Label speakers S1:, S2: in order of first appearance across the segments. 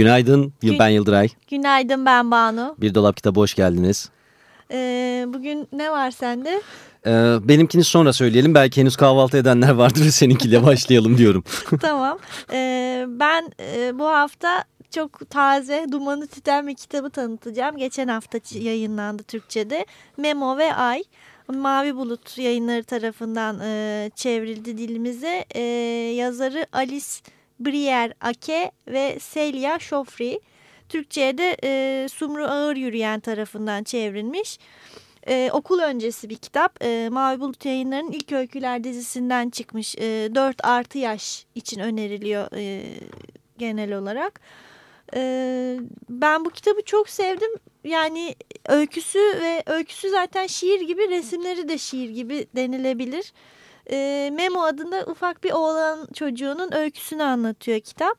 S1: Günaydın,
S2: Gün-
S1: ben Yıldıray.
S2: Günaydın ben Banu.
S1: Bir Dolap Kitabı hoş geldiniz.
S2: Ee, bugün ne var sende?
S1: Ee, benimkini sonra söyleyelim. Belki henüz kahvaltı edenler vardır ve seninkiyle başlayalım diyorum.
S2: tamam. Ee, ben e, bu hafta çok taze Dumanı Tüten bir kitabı tanıtacağım. Geçen hafta yayınlandı Türkçe'de. Memo ve Ay. Mavi Bulut yayınları tarafından e, çevrildi dilimize. E, yazarı Alice Briere Ake ve Celia Şofri. Türkçe'ye de e, Sumru Ağır Yürüyen tarafından çevrilmiş. Ee, okul öncesi bir kitap. Ee, Mavi Bulut yayınlarının ilk öyküler dizisinden çıkmış. Ee, 4 artı yaş için öneriliyor e, genel olarak. Ee, ben bu kitabı çok sevdim. Yani öyküsü ve öyküsü zaten şiir gibi resimleri de şiir gibi denilebilir. Memo adında ufak bir oğlan çocuğunun öyküsünü anlatıyor kitap.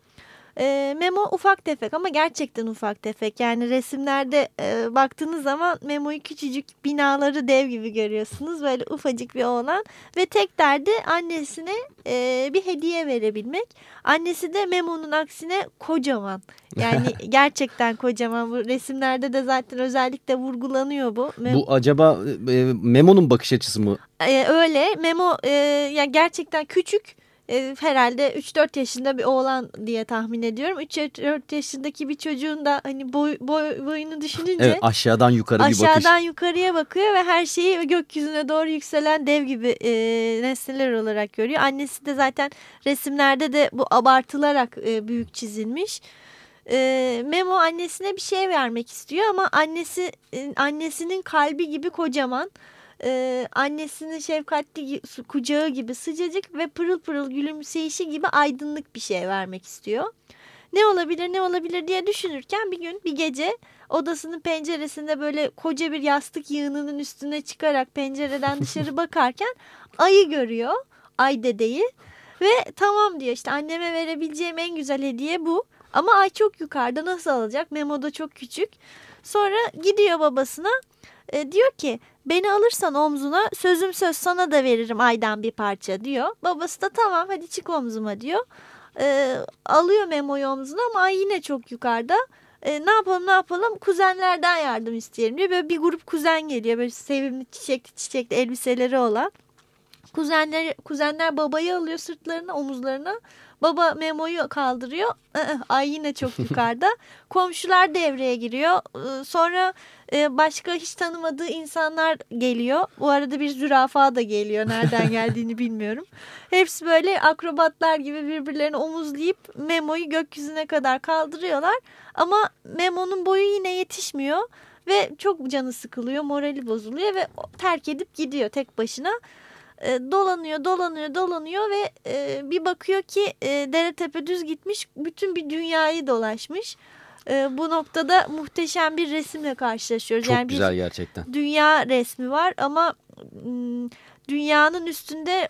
S2: E, Memo ufak tefek ama gerçekten ufak tefek. Yani resimlerde e, baktığınız zaman Memo'yu küçücük binaları dev gibi görüyorsunuz. Böyle ufacık bir oğlan ve tek derdi annesine e, bir hediye verebilmek. Annesi de Memo'nun aksine kocaman. Yani gerçekten kocaman. Bu resimlerde de zaten özellikle vurgulanıyor bu. Mem
S1: Bu acaba e, Memo'nun bakış açısı mı?
S2: e, öyle. Memo e, ya gerçekten küçük. E, herhalde 3-4 yaşında bir oğlan diye tahmin ediyorum. 3-4 yaşındaki bir çocuğun da hani boy, boy, boyunu düşününce
S1: Evet, aşağıdan yukarı bir bakış.
S2: aşağıdan yukarıya bakıyor ve her şeyi gökyüzüne doğru yükselen dev gibi e, nesneler olarak görüyor. Annesi de zaten resimlerde de bu abartılarak e, büyük çizilmiş. E, Memo annesine bir şey vermek istiyor ama annesi e, annesinin kalbi gibi kocaman. Ee, annesinin şefkatli kucağı gibi sıcacık ve pırıl pırıl gülümseyişi gibi aydınlık bir şey vermek istiyor. Ne olabilir ne olabilir diye düşünürken bir gün bir gece odasının penceresinde böyle koca bir yastık yığınının üstüne çıkarak pencereden dışarı bakarken ayı görüyor. Ay dedeyi ve tamam diyor işte anneme verebileceğim en güzel hediye bu. Ama ay çok yukarıda nasıl alacak? Memo da çok küçük. Sonra gidiyor babasına e, diyor ki beni alırsan omzuna sözüm söz sana da veririm aydan bir parça diyor. Babası da tamam hadi çık omzuma diyor. E, alıyor Memo'yu omzuna ama ay yine çok yukarıda. E, ne yapalım ne yapalım kuzenlerden yardım isteyelim diyor. Böyle bir grup kuzen geliyor böyle sevimli çiçekli çiçekli elbiseleri olan. Kuzenler, kuzenler babayı alıyor sırtlarına omuzlarına. Baba Memo'yu kaldırıyor. Iı, Ay yine çok yukarıda. Komşular devreye giriyor. Ee, Sonra e, başka hiç tanımadığı insanlar geliyor. Bu arada bir zürafa da geliyor. Nereden geldiğini bilmiyorum. Hepsi böyle akrobatlar gibi birbirlerini omuzlayıp Memo'yu gökyüzüne kadar kaldırıyorlar. Ama Memo'nun boyu yine yetişmiyor. Ve çok canı sıkılıyor, morali bozuluyor ve terk edip gidiyor tek başına e, dolanıyor dolanıyor dolanıyor ve e, bir bakıyor ki e, dere tepe düz gitmiş bütün bir dünyayı dolaşmış. E, bu noktada muhteşem bir resimle karşılaşıyoruz.
S1: Çok
S2: yani
S1: güzel
S2: bir
S1: gerçekten.
S2: dünya resmi var ama dünyanın üstünde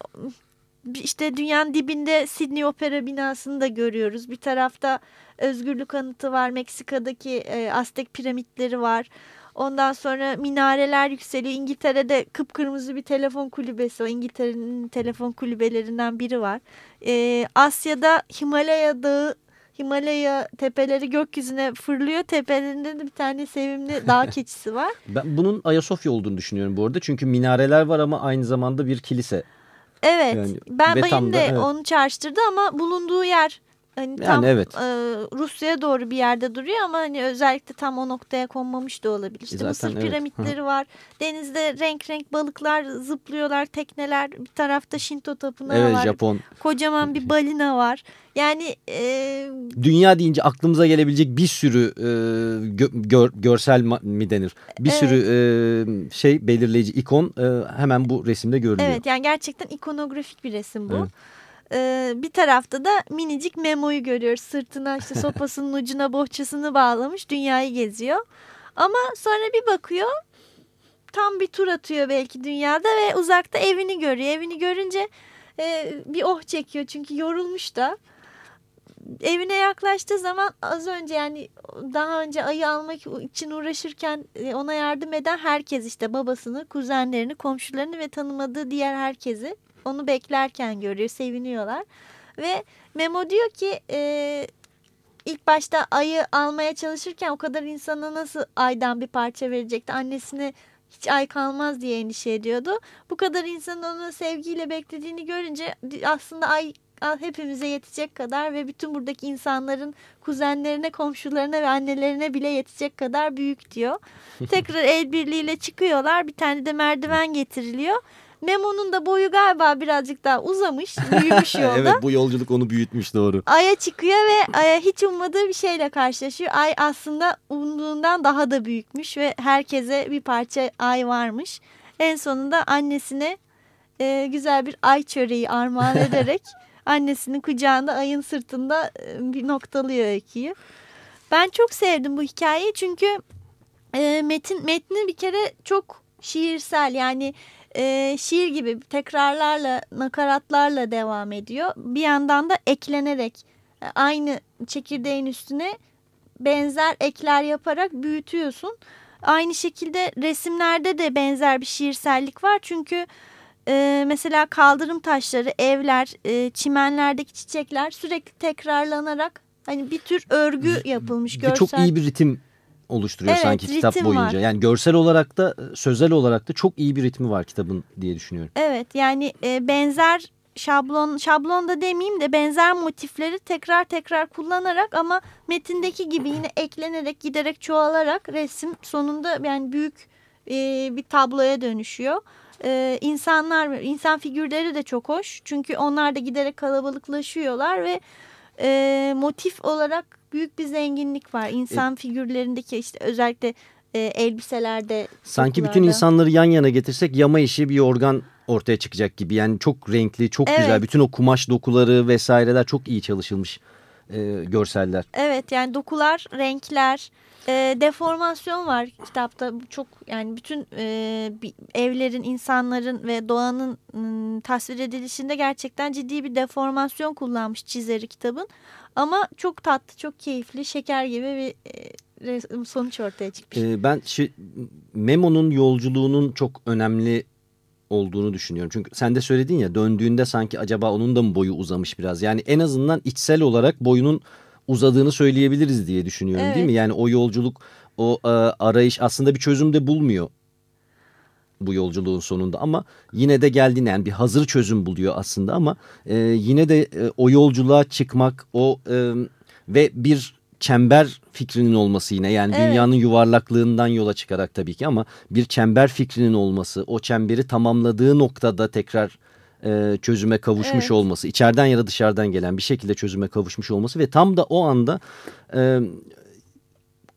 S2: işte dünyanın dibinde Sydney Opera binasını da görüyoruz. Bir tarafta özgürlük anıtı var. Meksika'daki e, Aztek piramitleri var. Ondan sonra minareler yükseliyor. İngiltere'de kıpkırmızı bir telefon kulübesi. O İngiltere'nin telefon kulübelerinden biri var. Ee, Asya'da Himalaya dağı, Himalaya tepeleri gökyüzüne fırlıyor. Tepelerinde de bir tane sevimli dağ keçisi var.
S1: Ben bunun Ayasofya olduğunu düşünüyorum bu arada. Çünkü minareler var ama aynı zamanda bir kilise.
S2: Evet.
S1: Yani
S2: ben benim de
S1: evet.
S2: onu çağrıştırdı ama bulunduğu yer Hani
S1: Yani
S2: tam
S1: evet.
S2: e, Rusya'ya doğru bir yerde duruyor ama hani özellikle tam o noktaya konmamış da olabilir. İşte
S1: Zaten
S2: Mısır
S1: evet.
S2: piramitleri var. Denizde renk renk balıklar zıplıyorlar, tekneler. Bir tarafta Shinto tapınağı
S1: Evet
S2: var.
S1: Japon.
S2: Kocaman bir balina var. Yani e,
S1: Dünya deyince aklımıza gelebilecek bir sürü e, gö- gör- görsel mi denir? Bir
S2: Evet.
S1: sürü e, şey belirleyici ikon e, hemen bu resimde görülüyor.
S2: evet yani gerçekten ikonografik bir resim bu.
S1: Evet.
S2: E, bir tarafta da minicik Memo'yu görüyoruz. Sırtına işte sopasının ucuna bohçasını bağlamış dünyayı geziyor. Ama sonra bir bakıyor tam bir tur atıyor belki dünyada ve uzakta evini görüyor. Evini görünce e, bir oh çekiyor çünkü yorulmuş da. Evine yaklaştığı zaman az önce yani daha önce ayı almak için uğraşırken e, ona yardım eden herkes işte babasını, kuzenlerini, komşularını ve tanımadığı diğer herkesi onu beklerken görüyor, seviniyorlar. Ve Memo diyor ki e, ilk başta ayı almaya çalışırken o kadar insana nasıl aydan bir parça verecekti? Annesine hiç ay kalmaz diye endişe ediyordu. Bu kadar insanın onu sevgiyle beklediğini görünce aslında ay hepimize yetecek kadar ve bütün buradaki insanların kuzenlerine, komşularına ve annelerine bile yetecek kadar büyük diyor. Tekrar el birliğiyle çıkıyorlar. Bir tane de merdiven getiriliyor. Memo'nun da boyu galiba birazcık daha uzamış, büyümüş yolda.
S1: evet bu yolculuk onu büyütmüş doğru.
S2: Ay'a çıkıyor ve Ay'a hiç ummadığı bir şeyle karşılaşıyor. Ay aslında umduğundan daha da büyükmüş ve herkese bir parça ay varmış. En sonunda annesine e, güzel bir ay çöreği armağan ederek annesinin kucağında ayın sırtında e, bir noktalıyor öyküyü. Ben çok sevdim bu hikayeyi çünkü e, metin metni bir kere çok şiirsel yani e, şiir gibi tekrarlarla nakaratlarla devam ediyor. Bir yandan da eklenerek e, aynı çekirdeğin üstüne benzer ekler yaparak büyütüyorsun. Aynı şekilde resimlerde de benzer bir şiirsellik var çünkü e, mesela kaldırım taşları, evler, e, çimenlerdeki çiçekler sürekli tekrarlanarak hani bir tür örgü yapılmış. Görsel.
S1: çok iyi bir ritim oluşturuyor
S2: Evet,
S1: sanki kitap boyunca.
S2: var.
S1: Yani görsel olarak da sözel olarak da çok iyi bir ritmi var kitabın diye düşünüyorum.
S2: Evet yani e, benzer şablon şablon da demeyeyim de benzer motifleri tekrar tekrar kullanarak ama metindeki gibi yine eklenerek giderek çoğalarak resim sonunda yani büyük e, bir tabloya dönüşüyor. E, insanlar insan figürleri de çok hoş çünkü onlar da giderek kalabalıklaşıyorlar ve e, motif olarak büyük bir zenginlik var. İnsan figürlerindeki işte özellikle e, elbiselerde.
S1: Sanki bütün
S2: dokularda.
S1: insanları yan yana getirsek yama işi bir organ ortaya çıkacak gibi. Yani çok renkli, çok
S2: Evet.
S1: güzel. Bütün o kumaş dokuları vesaireler çok iyi çalışılmış e, görseller.
S2: Evet yani dokular, renkler, e, deformasyon var kitapta. Çok yani bütün e, evlerin, insanların ve doğanın m, tasvir edilişinde gerçekten ciddi bir deformasyon kullanmış çizeri kitabın. Ama çok tatlı, çok keyifli, şeker gibi bir e, sonuç ortaya çıkmış.
S1: E, ben şi- Memo'nun yolculuğunun çok önemli olduğunu düşünüyorum. Çünkü sen de söyledin ya döndüğünde sanki acaba onun da mı boyu uzamış biraz? Yani en azından içsel olarak boyunun uzadığını söyleyebiliriz diye düşünüyorum değil
S2: Evet.
S1: mi? Yani o yolculuk, o e, arayış aslında bir çözüm de bulmuyor bu yolculuğun sonunda ama yine de geldiğinde yani bir hazır çözüm buluyor aslında ama e, yine de e, o yolculuğa çıkmak o e, ve bir çember fikrinin olması yine yani
S2: Evet.
S1: dünyanın yuvarlaklığından yola çıkarak tabii ki ama bir çember fikrinin olması o çemberi tamamladığı noktada tekrar e, çözüme kavuşmuş
S2: Evet.
S1: olması içeriden ya da dışarıdan gelen bir şekilde çözüme kavuşmuş olması ve tam da o anda e,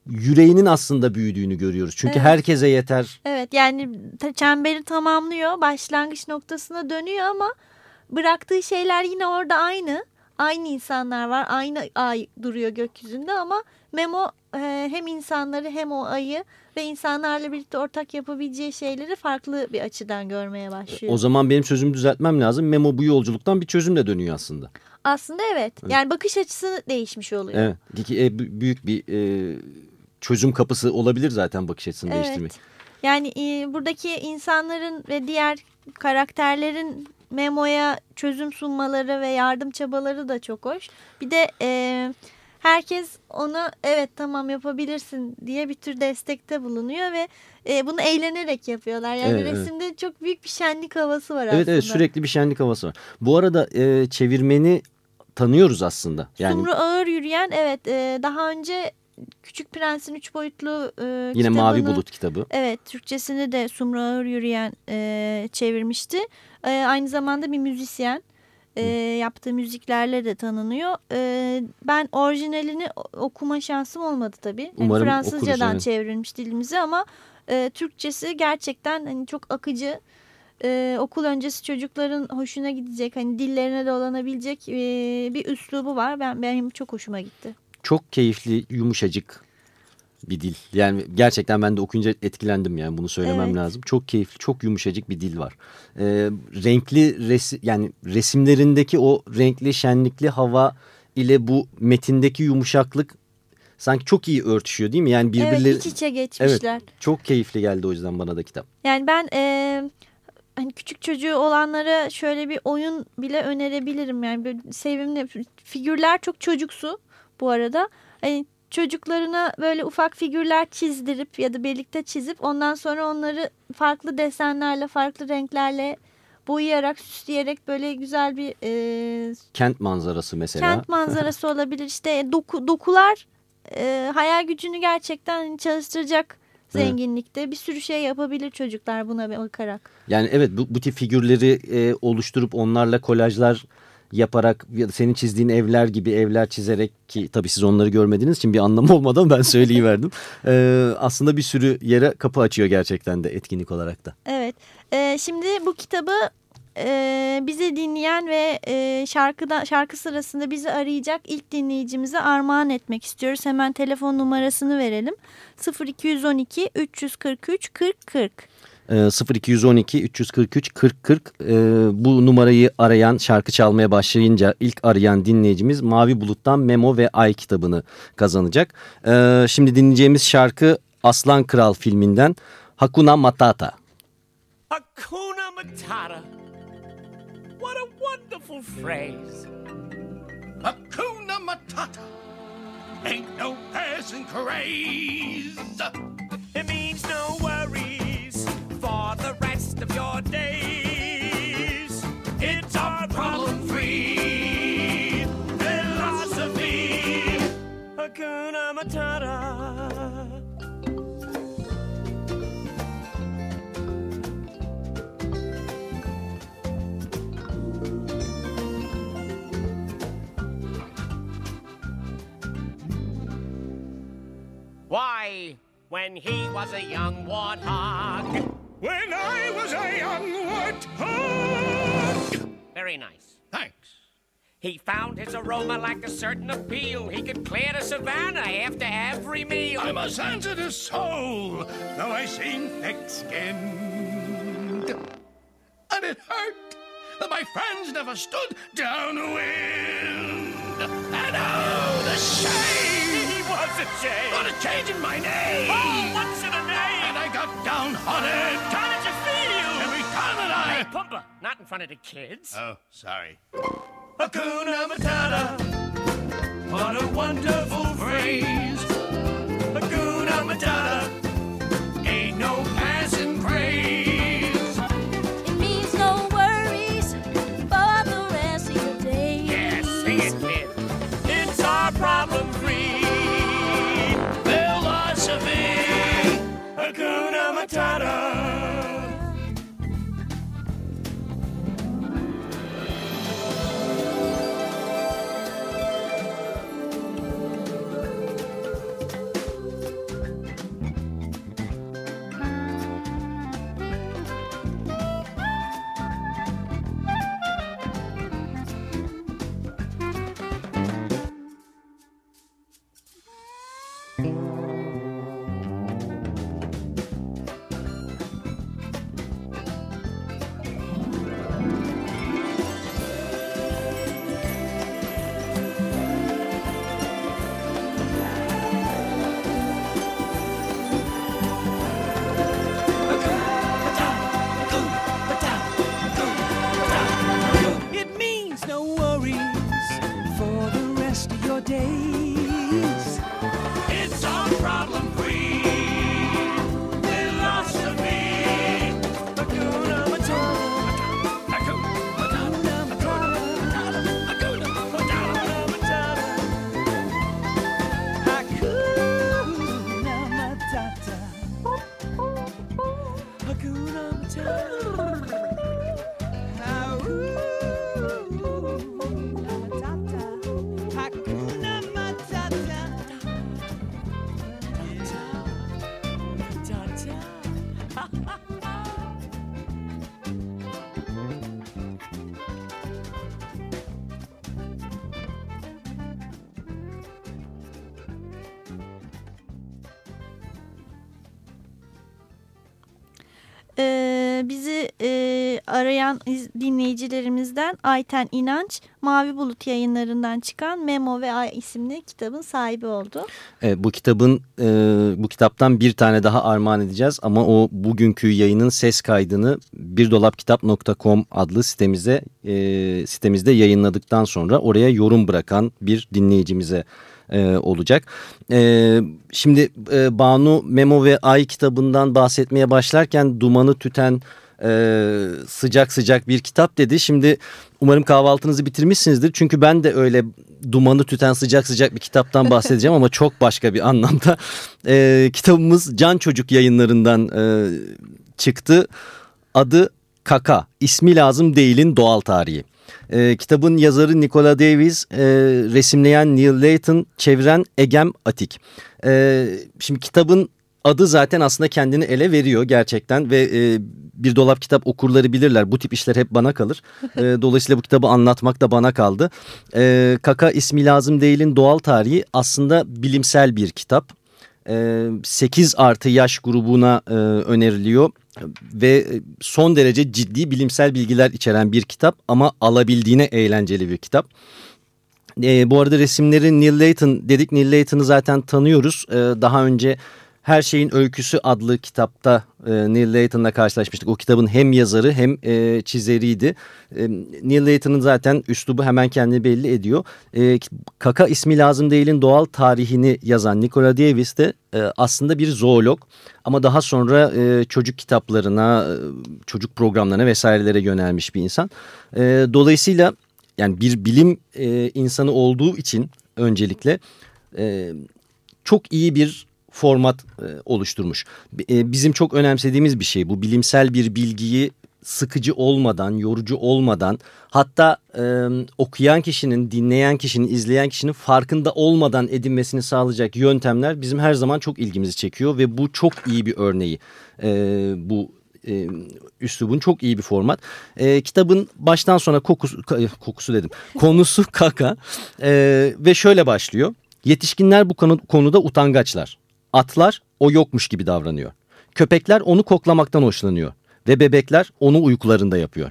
S1: yüreğinin aslında büyüdüğünü görüyoruz. Çünkü
S2: Evet.
S1: herkese yeter
S2: Evet yani çemberi tamamlıyor, başlangıç noktasına dönüyor ama bıraktığı şeyler yine orada aynı. Aynı insanlar var, aynı ay duruyor gökyüzünde ama Memo e, hem insanları hem o ayı ve insanlarla birlikte ortak yapabileceği şeyleri farklı bir açıdan görmeye başlıyor.
S1: O zaman benim sözümü düzeltmem lazım. Memo bu yolculuktan bir çözümle dönüyor aslında.
S2: Aslında evet. Yani bakış açısı değişmiş oluyor.
S1: Evet. E, büyük bir e, çözüm kapısı olabilir zaten bakış açısını
S2: Evet.
S1: değiştirmek.
S2: Yani e, buradaki insanların ve diğer karakterlerin Memo'ya çözüm sunmaları ve yardım çabaları da çok hoş. Bir de e, herkes ona evet tamam yapabilirsin diye bir tür destekte bulunuyor ve e, bunu eğlenerek yapıyorlar. Yani
S1: Evet, evet.
S2: resimde çok büyük bir şenlik havası var
S1: Evet
S2: aslında.
S1: evet sürekli bir şenlik havası var. Bu arada e, çevirmeni tanıyoruz aslında. Yani
S2: Sumru Ağır Yürüyen evet e, daha önce Küçük Prens'in üç boyutlu e,
S1: yine
S2: kitabını,
S1: Mavi Bulut kitabı.
S2: Evet Türkçesini de Sumru Ağır Yürüyen e, çevirmişti. E, aynı zamanda bir müzisyen. E, yaptığı müziklerle de tanınıyor. E, ben orijinalini okuma şansım olmadı tabii. Yani
S1: Umarım
S2: Fransızcadan
S1: okuruz, evet.
S2: çevrilmiş dilimize ama e, Türkçesi gerçekten hani çok akıcı. E, okul öncesi çocukların hoşuna gidecek hani dillerine dolanabilecek e, bir üslubu var. Ben benim çok hoşuma gitti.
S1: Çok keyifli, yumuşacık bir dil. Yani gerçekten ben de okuyunca etkilendim yani bunu söylemem
S2: Evet.
S1: lazım. Çok keyifli, çok yumuşacık bir dil var. Ee, renkli resim yani resimlerindeki o renkli, şenlikli hava ile bu metindeki yumuşaklık sanki çok iyi örtüşüyor değil mi? Yani birbirleri
S2: Evet iç içe geçmişler.
S1: çok keyifli geldi o yüzden bana da kitap.
S2: Yani ben e, hani küçük çocuğu olanlara şöyle bir oyun bile önerebilirim. Yani böyle sevimli figürler çok çocuksu bu arada. Hani çocuklarına böyle ufak figürler çizdirip ya da birlikte çizip ondan sonra onları farklı desenlerle, farklı renklerle boyayarak, süsleyerek böyle güzel bir e,
S1: Kent manzarası mesela.
S2: kent manzarası olabilir. İşte doku, dokular e, hayal gücünü gerçekten çalıştıracak
S1: Evet.
S2: zenginlikte. Bir sürü şey yapabilir çocuklar buna bakarak.
S1: Yani evet bu, bu tip figürleri e, oluşturup onlarla kolajlar yaparak senin çizdiğin evler gibi evler çizerek ki tabii siz onları görmediğiniz için bir anlamı olmadan ben söyleyiverdim. E, aslında bir sürü yere kapı açıyor gerçekten de etkinlik olarak da.
S2: Evet. E, şimdi bu kitabı e, bizi dinleyen ve e, şarkıda şarkı sırasında bizi arayacak ilk dinleyicimize armağan etmek istiyoruz. Hemen telefon numarasını verelim. 0212 343 40 40.
S1: E, 0212 343 40 40 e, bu numarayı arayan şarkı çalmaya başlayınca ilk arayan dinleyicimiz Mavi Bulut'tan Memo ve Ay kitabını kazanacak. E, şimdi dinleyeceğimiz şarkı Aslan Kral filminden Hakuna Matata.
S3: Hakuna Matata. What a wonderful phrase.
S4: Hakuna Matata. Ain't no passing craze.
S3: It means no worries for the rest of your days. It's our problem free philosophy. Hakuna Matata. Why, when he was a young warthog.
S4: When I was a young warthog.
S3: Very nice.
S4: Thanks.
S3: He found his aroma like a certain appeal. He could clear the savannah after every meal.
S4: I'm a sensitive soul, though I seem thick-skinned. And it hurt that my friends never stood downwind. And oh, the shame!
S3: He was ashamed.
S4: What a change in my name!
S3: Oh, what's in a name? And?
S4: I got downhearted.
S3: Not in front of the kids.
S4: Oh, sorry.
S3: Hakuna Matata. What a wonderful phrase.
S5: Hakuna Matata.
S2: Ee, bizi e, arayan iz- dinleyicilerimizden Ayten İnanç Mavi Bulut yayınlarından çıkan Memo ve Ay isimli kitabın sahibi oldu.
S1: Evet, bu kitabın e, bu kitaptan bir tane daha armağan edeceğiz ama o bugünkü yayının ses kaydını birdolapkitap.com adlı sitemize e, sitemizde yayınladıktan sonra oraya yorum bırakan bir dinleyicimize e, olacak. E, şimdi e, Banu Memo ve Ay kitabından bahsetmeye başlarken dumanı tüten e, sıcak sıcak bir kitap dedi. Şimdi umarım kahvaltınızı bitirmişsinizdir. Çünkü ben de öyle dumanı tüten sıcak sıcak bir kitaptan bahsedeceğim ama çok başka bir anlamda. E, kitabımız Can Çocuk yayınlarından e, çıktı. Adı Kaka. İsmi lazım değilin doğal tarihi. E, kitabın yazarı Nicola Davis, e, resimleyen Neil Layton, çeviren Egem Atik. E, şimdi kitabın adı zaten aslında kendini ele veriyor gerçekten ve e, bir dolap kitap okurları bilirler. Bu tip işler hep bana kalır. E, dolayısıyla bu kitabı anlatmak da bana kaldı. E, Kaka ismi lazım değilin doğal tarihi aslında bilimsel bir kitap. E, 8 artı yaş grubuna e, öneriliyor ve son derece ciddi bilimsel bilgiler içeren bir kitap ama alabildiğine eğlenceli bir kitap. E, bu arada resimleri Neil Layton dedik. Neil Layton'ı zaten tanıyoruz. E, daha önce Her Şeyin Öyküsü adlı kitapta e, Neil Layton'la karşılaşmıştık. O kitabın hem yazarı hem e, çizeriydi. E, Neil Layton'ın zaten üslubu hemen kendini belli ediyor. E, Kaka ismi lazım değilin doğal tarihini yazan Nicola Davis de e, aslında bir zoolog. Ama daha sonra e, çocuk kitaplarına, e, çocuk programlarına vesairelere yönelmiş bir insan. E, dolayısıyla yani bir bilim e, insanı olduğu için öncelikle e, çok iyi bir format e, oluşturmuş. E, bizim çok önemsediğimiz bir şey bu bilimsel bir bilgiyi sıkıcı olmadan, yorucu olmadan hatta e, okuyan kişinin, dinleyen kişinin, izleyen kişinin farkında olmadan edinmesini sağlayacak yöntemler bizim her zaman çok ilgimizi çekiyor ve bu çok iyi bir örneği e, bu e, üslubun çok iyi bir format. E, kitabın baştan sona kokusu, kokusu dedim konusu kaka e, ve şöyle başlıyor. Yetişkinler bu konu, konuda utangaçlar. Atlar o yokmuş gibi davranıyor. Köpekler onu koklamaktan hoşlanıyor ve bebekler onu uykularında yapıyor.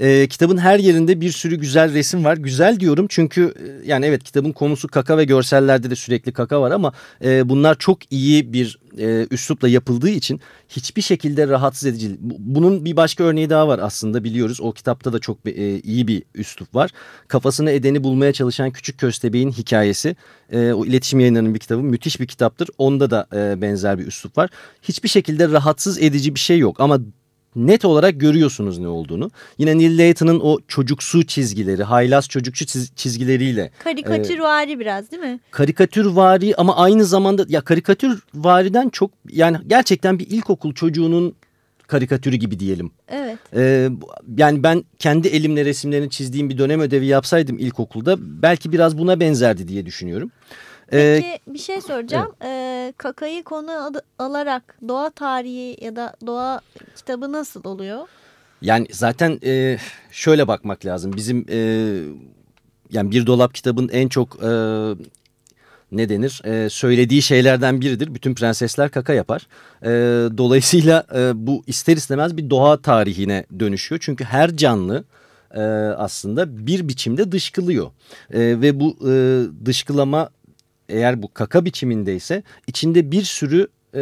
S1: Ee, kitabın her yerinde bir sürü güzel resim var. Güzel diyorum çünkü yani evet kitabın konusu kaka ve görsellerde de sürekli kaka var ama e, bunlar çok iyi bir e, üslupla yapıldığı için hiçbir şekilde rahatsız edici. Bunun bir başka örneği daha var aslında biliyoruz. O kitapta da çok e, iyi bir üslup var. Kafasını edeni bulmaya çalışan küçük köstebeğin hikayesi. E, o iletişim yayınlarının bir kitabı müthiş bir kitaptır. Onda da e, benzer bir üslup var. Hiçbir şekilde rahatsız edici bir şey yok ama net olarak görüyorsunuz ne olduğunu. Yine Neil Layton'ın o çocuksu çizgileri, haylaz çocukçu çiz, çizgileriyle.
S2: Karikatürvari e, biraz değil mi?
S1: Karikatürvari ama aynı zamanda ya karikatürvariden çok yani gerçekten bir ilkokul çocuğunun karikatürü gibi diyelim.
S2: Evet.
S1: Ee, yani ben kendi elimle resimlerini çizdiğim bir dönem ödevi yapsaydım ilkokulda belki biraz buna benzerdi diye düşünüyorum.
S2: Peki ee, bir şey soracağım. Evet. Ee, kakayı konu alarak doğa tarihi ya da doğa kitabı nasıl oluyor?
S1: Yani zaten e, şöyle bakmak lazım. Bizim e, yani bir dolap kitabın en çok e, ne denir e, söylediği şeylerden biridir. Bütün prensesler kaka yapar. E, dolayısıyla e, bu ister istemez bir doğa tarihine dönüşüyor. Çünkü her canlı e, aslında bir biçimde dışkılıyor. E, ve bu e, dışkılama eğer bu kaka biçimindeyse içinde bir sürü e,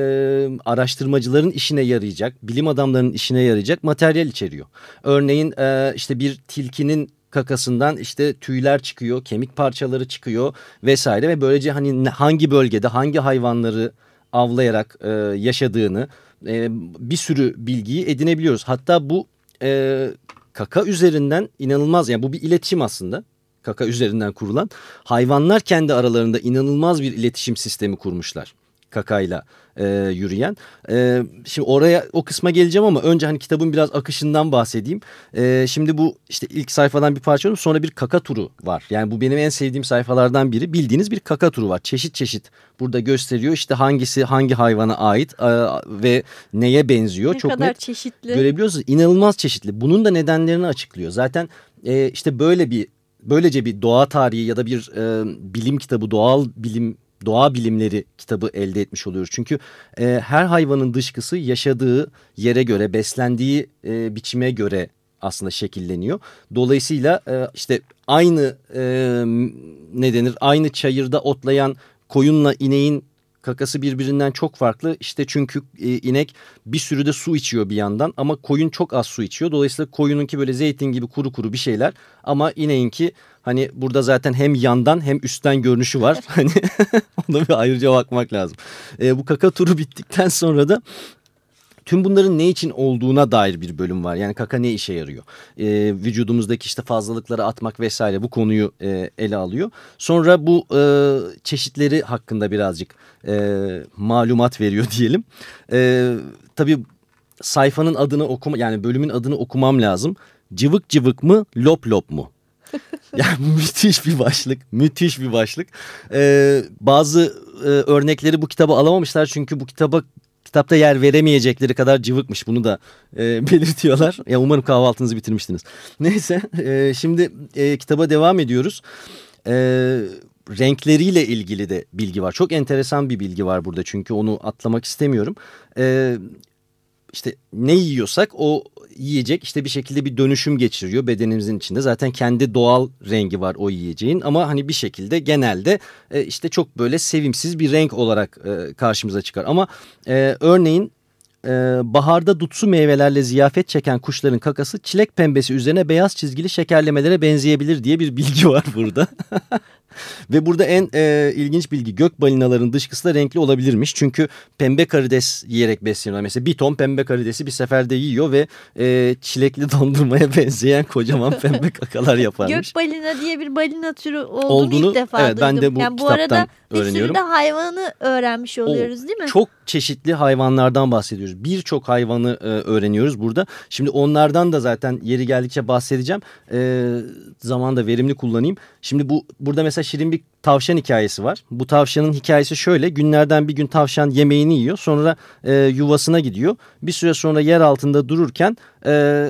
S1: araştırmacıların işine yarayacak, bilim adamlarının işine yarayacak materyal içeriyor. Örneğin e, işte bir tilkinin kakasından işte tüyler çıkıyor, kemik parçaları çıkıyor vesaire ve böylece hani hangi bölgede hangi hayvanları avlayarak e, yaşadığını e, bir sürü bilgiyi edinebiliyoruz. Hatta bu e, kaka üzerinden inanılmaz yani bu bir iletişim aslında kaka üzerinden kurulan hayvanlar kendi aralarında inanılmaz bir iletişim sistemi kurmuşlar. kakayla e, yürüyen. E, şimdi oraya o kısma geleceğim ama önce hani kitabın biraz akışından bahsedeyim. E, şimdi bu işte ilk sayfadan bir parça alıyorum sonra bir kaka turu var. Yani bu benim en sevdiğim sayfalardan biri. Bildiğiniz bir kaka turu var. Çeşit çeşit burada gösteriyor işte hangisi hangi hayvana ait e, ve neye benziyor.
S2: Ne
S1: Çok
S2: kadar
S1: net
S2: çeşitli.
S1: görebiliyorsunuz. İnanılmaz çeşitli. Bunun da nedenlerini açıklıyor. Zaten e, işte böyle bir böylece bir doğa tarihi ya da bir e, bilim kitabı, doğal bilim doğa bilimleri kitabı elde etmiş oluyoruz. Çünkü e, her hayvanın dışkısı yaşadığı yere göre, beslendiği e, biçime göre aslında şekilleniyor. Dolayısıyla e, işte aynı e, ne denir aynı çayırda otlayan koyunla ineğin kakası birbirinden çok farklı. İşte çünkü e, inek bir sürü de su içiyor bir yandan ama koyun çok az su içiyor. Dolayısıyla koyununki böyle zeytin gibi kuru kuru bir şeyler ama ineğinki hani burada zaten hem yandan hem üstten görünüşü var. Hani ona bir ayrıca bakmak lazım. E, bu kaka turu bittikten sonra da tüm bunların ne için olduğuna dair bir bölüm var. Yani kaka ne işe yarıyor? Ee, vücudumuzdaki işte fazlalıkları atmak vesaire bu konuyu e, ele alıyor. Sonra bu e, çeşitleri hakkında birazcık e, malumat veriyor diyelim. E, tabii sayfanın adını okuma yani bölümün adını okumam lazım. Cıvık cıvık mı lop lop mu? yani müthiş bir başlık, müthiş bir başlık. Ee, bazı e, örnekleri bu kitaba alamamışlar çünkü bu kitaba kitapta yer veremeyecekleri kadar cıvıkmış bunu da e, belirtiyorlar. Ya umarım kahvaltınızı bitirmiştiniz. Neyse e, şimdi e, kitaba devam ediyoruz. E, renkleriyle ilgili de bilgi var. Çok enteresan bir bilgi var burada çünkü onu atlamak istemiyorum. E, işte ne yiyorsak o yiyecek işte bir şekilde bir dönüşüm geçiriyor bedenimizin içinde. Zaten kendi doğal rengi var o yiyeceğin ama hani bir şekilde genelde e, işte çok böyle sevimsiz bir renk olarak e, karşımıza çıkar. Ama e, örneğin e, baharda dutsu meyvelerle ziyafet çeken kuşların kakası çilek pembesi üzerine beyaz çizgili şekerlemelere benzeyebilir diye bir bilgi var burada. Ve burada en e, ilginç bilgi gök balinaların dışkısı da renkli olabilirmiş. Çünkü pembe karides yiyerek besleniyorlar. Mesela bir ton pembe karidesi bir seferde yiyor ve e, çilekli dondurmaya benzeyen kocaman pembe kakalar yaparmış.
S2: Gök balina diye bir balina türü olduğunu,
S1: Olduğunu,
S2: ilk defa
S1: evet, ben de bu
S2: yani bu arada bir
S1: öğreniyorum.
S2: sürü de hayvanı öğrenmiş
S1: O
S2: oluyoruz değil mi?
S1: Çok çeşitli hayvanlardan bahsediyoruz. Birçok hayvanı e, öğreniyoruz burada. Şimdi onlardan da zaten yeri geldikçe bahsedeceğim. E, zaman da verimli kullanayım. Şimdi bu burada mesela şirin bir tavşan hikayesi var. Bu tavşanın hikayesi şöyle. Günlerden bir gün tavşan yemeğini yiyor. Sonra e, yuvasına gidiyor. Bir süre sonra yer altında dururken e,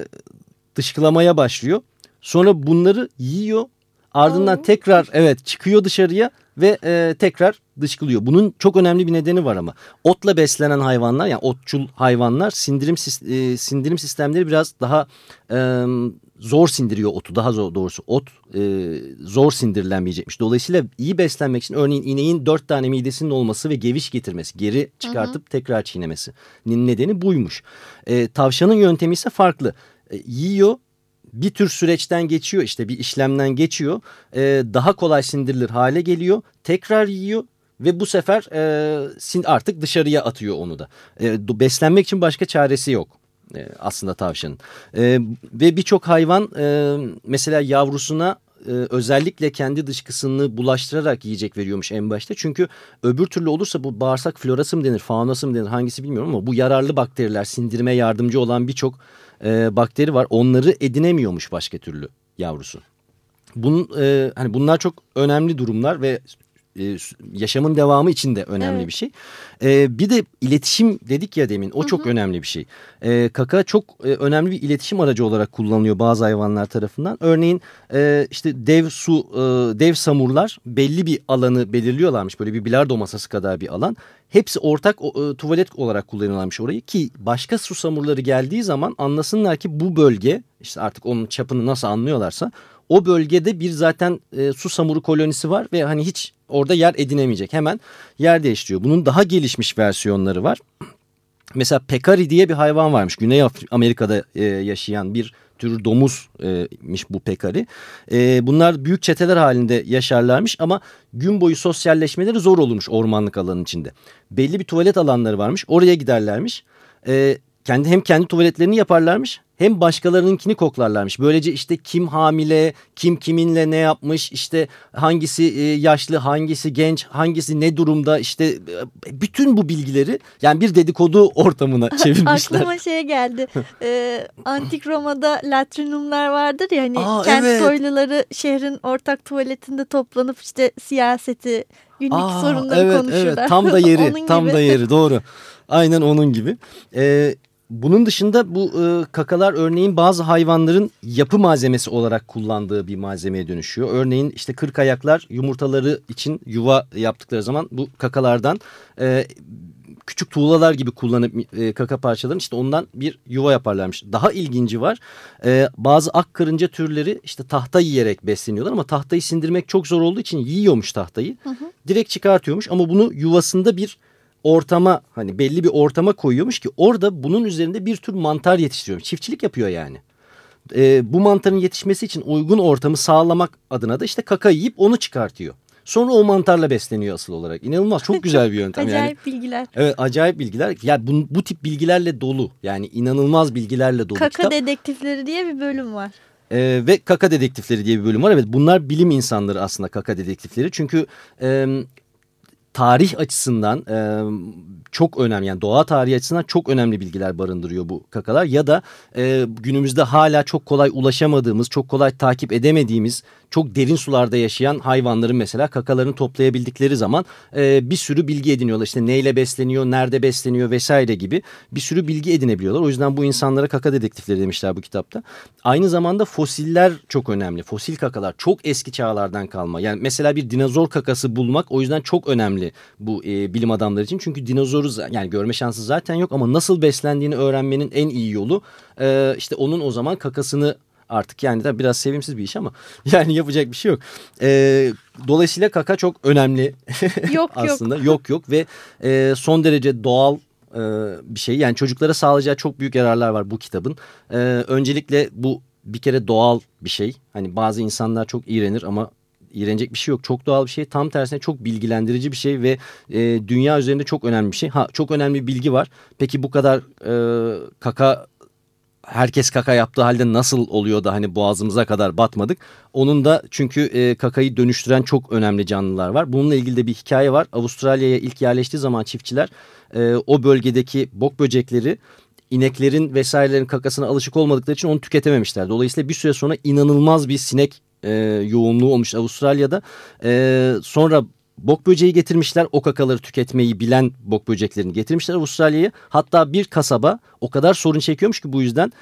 S1: dışkılamaya başlıyor. Sonra bunları yiyor. Ardından tekrar evet çıkıyor dışarıya ve e, tekrar dışkılıyor. Bunun çok önemli bir nedeni var ama. Otla beslenen hayvanlar yani otçul hayvanlar sindirim e, sindirim sistemleri biraz daha e, zor sindiriyor otu. Daha zor doğrusu ot e, zor yiyecekmiş. Dolayısıyla iyi beslenmek için örneğin ineğin dört tane midesinin olması ve geviş getirmesi, geri çıkartıp tekrar çiğnemesinin nedeni buymuş. E, tavşanın yöntemi ise farklı. E, yiyor bir tür süreçten geçiyor işte bir işlemden geçiyor e, daha kolay sindirilir hale geliyor tekrar yiyor ve bu sefer e, artık dışarıya atıyor onu da e, beslenmek için başka çaresi yok aslında tavşanın E, ve birçok hayvan e, mesela yavrusuna e, özellikle kendi dışkısını bulaştırarak yiyecek veriyormuş en başta. Çünkü öbür türlü olursa bu bağırsak florası mı denir, faunası mı denir hangisi bilmiyorum ama bu yararlı bakteriler sindirime yardımcı olan birçok e, bakteri var. Onları edinemiyormuş başka türlü yavrusu. Bunun, e, hani bunlar çok önemli durumlar ve e, yaşamın devamı için de önemli
S2: Evet.
S1: bir şey. E, bir de iletişim dedik ya demin o çok önemli bir şey. E, kaka çok e, önemli bir iletişim aracı olarak kullanılıyor bazı hayvanlar tarafından. Örneğin e, işte dev su, e, dev samurlar belli bir alanı belirliyorlarmış. Böyle bir bilardo masası kadar bir alan. Hepsi ortak e, tuvalet olarak kullanıyorlarmış orayı ki başka su samurları geldiği zaman anlasınlar ki bu bölge işte artık onun çapını nasıl anlıyorlarsa o bölgede bir zaten e, su samuru kolonisi var ve hani hiç orada yer edinemeyecek. Hemen yer değiştiriyor. Bunun daha gelişmiş versiyonları var. Mesela pekari diye bir hayvan varmış. Güney Amerika'da e, yaşayan bir tür domuzmuş bu pekari. E, bunlar büyük çeteler halinde yaşarlarmış ama gün boyu sosyalleşmeleri zor olurmuş ormanlık alanın içinde. Belli bir tuvalet alanları varmış. Oraya giderlermiş. E, kendi hem kendi tuvaletlerini yaparlarmış hem başkalarınınkini koklarlarmış. Böylece işte kim hamile, kim kiminle ne yapmış, işte hangisi e, yaşlı, hangisi genç, hangisi ne durumda işte e, bütün bu bilgileri yani bir dedikodu ortamına çevirmişler.
S2: Aklıma şey geldi. Ee, Antik Roma'da latrinumlar vardır ya hani
S1: Aa,
S2: kent
S1: evet.
S2: soyluları şehrin ortak tuvaletinde toplanıp işte siyaseti, günlük
S1: Aa,
S2: sorunları
S1: evet,
S2: konuşurlar.
S1: Evet, tam da yeri, tam
S2: gibi.
S1: da yeri doğru. Aynen onun gibi. Ee, bunun dışında bu e, kakalar örneğin bazı hayvanların yapı malzemesi olarak kullandığı bir malzemeye dönüşüyor. Örneğin işte kırk ayaklar yumurtaları için yuva yaptıkları zaman bu kakalardan e, küçük tuğlalar gibi kullanıp e, kaka parçalarını işte ondan bir yuva yaparlarmış. Daha ilginci var. E, bazı ak karınca türleri işte tahta yiyerek besleniyorlar ama tahtayı sindirmek çok zor olduğu için yiyormuş tahtayı. Direkt çıkartıyormuş ama bunu yuvasında bir ortama hani belli bir ortama koyuyormuş ki orada bunun üzerinde bir tür mantar yetiştiriyor. Çiftçilik yapıyor yani. E, bu mantarın yetişmesi için uygun ortamı sağlamak adına da işte kaka yiyip onu çıkartıyor. Sonra o mantarla besleniyor asıl olarak. İnanılmaz çok güzel bir yöntem. yani.
S2: Acayip bilgiler.
S1: Evet acayip bilgiler. Ya bu, bu tip bilgilerle dolu. Yani inanılmaz bilgilerle dolu
S2: Kaka
S1: kitap.
S2: dedektifleri diye bir bölüm var.
S1: Ee, ve kaka dedektifleri diye bir bölüm var. Evet bunlar bilim insanları aslında kaka dedektifleri. Çünkü e, tarih açısından e, çok önemli yani doğa tarihi açısından çok önemli bilgiler barındırıyor bu kakalar. Ya da e, günümüzde hala çok kolay ulaşamadığımız, çok kolay takip edemediğimiz, çok derin sularda yaşayan hayvanların mesela kakalarını toplayabildikleri zaman e, bir sürü bilgi ediniyorlar. İşte neyle besleniyor, nerede besleniyor vesaire gibi bir sürü bilgi edinebiliyorlar. O yüzden bu insanlara kaka dedektifleri demişler bu kitapta. Aynı zamanda fosiller çok önemli. Fosil kakalar çok eski çağlardan kalma. Yani mesela bir dinozor kakası bulmak o yüzden çok önemli bu e, bilim adamları için. Çünkü dinozoru yani görme şansı zaten yok ama nasıl beslendiğini öğrenmenin en iyi yolu e, işte onun o zaman kakasını artık yani de biraz sevimsiz bir iş ama yani yapacak bir şey yok. E, dolayısıyla kaka çok önemli
S2: Yok yok.
S1: aslında yok yok ve e, son derece doğal e, bir şey. Yani çocuklara sağlayacağı çok büyük yararlar var bu kitabın. E, öncelikle bu bir kere doğal bir şey. Hani bazı insanlar çok iğrenir ama iğrenecek bir şey yok. Çok doğal bir şey. Tam tersine çok bilgilendirici bir şey ve e, dünya üzerinde çok önemli bir şey. Ha çok önemli bir bilgi var. Peki bu kadar e, kaka herkes kaka yaptığı halde nasıl oluyor da hani boğazımıza kadar batmadık? Onun da çünkü e, kakayı dönüştüren çok önemli canlılar var. Bununla ilgili de bir hikaye var. Avustralya'ya ilk yerleştiği zaman çiftçiler e, o bölgedeki bok böcekleri ineklerin vesairelerin kakasına alışık olmadıkları için onu tüketememişler. Dolayısıyla bir süre sonra inanılmaz bir sinek e, yoğunluğu olmuş Avustralya'da. E, sonra bok böceği getirmişler. O kakaları tüketmeyi bilen bok böceklerini getirmişler Avustralya'ya. Hatta bir kasaba o kadar sorun çekiyormuş ki bu yüzden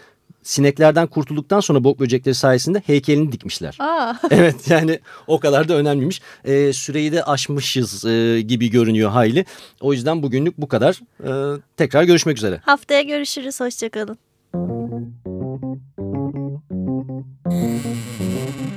S1: sineklerden kurtulduktan sonra bok böcekleri sayesinde heykelini dikmişler.
S2: Aa,
S1: Evet yani o kadar da önemliymiş. Ee, süreyi de aşmışız e, gibi görünüyor hayli. O yüzden bugünlük bu kadar. Ee, tekrar görüşmek üzere.
S2: haftaya görüşürüz. Hoşçakalın.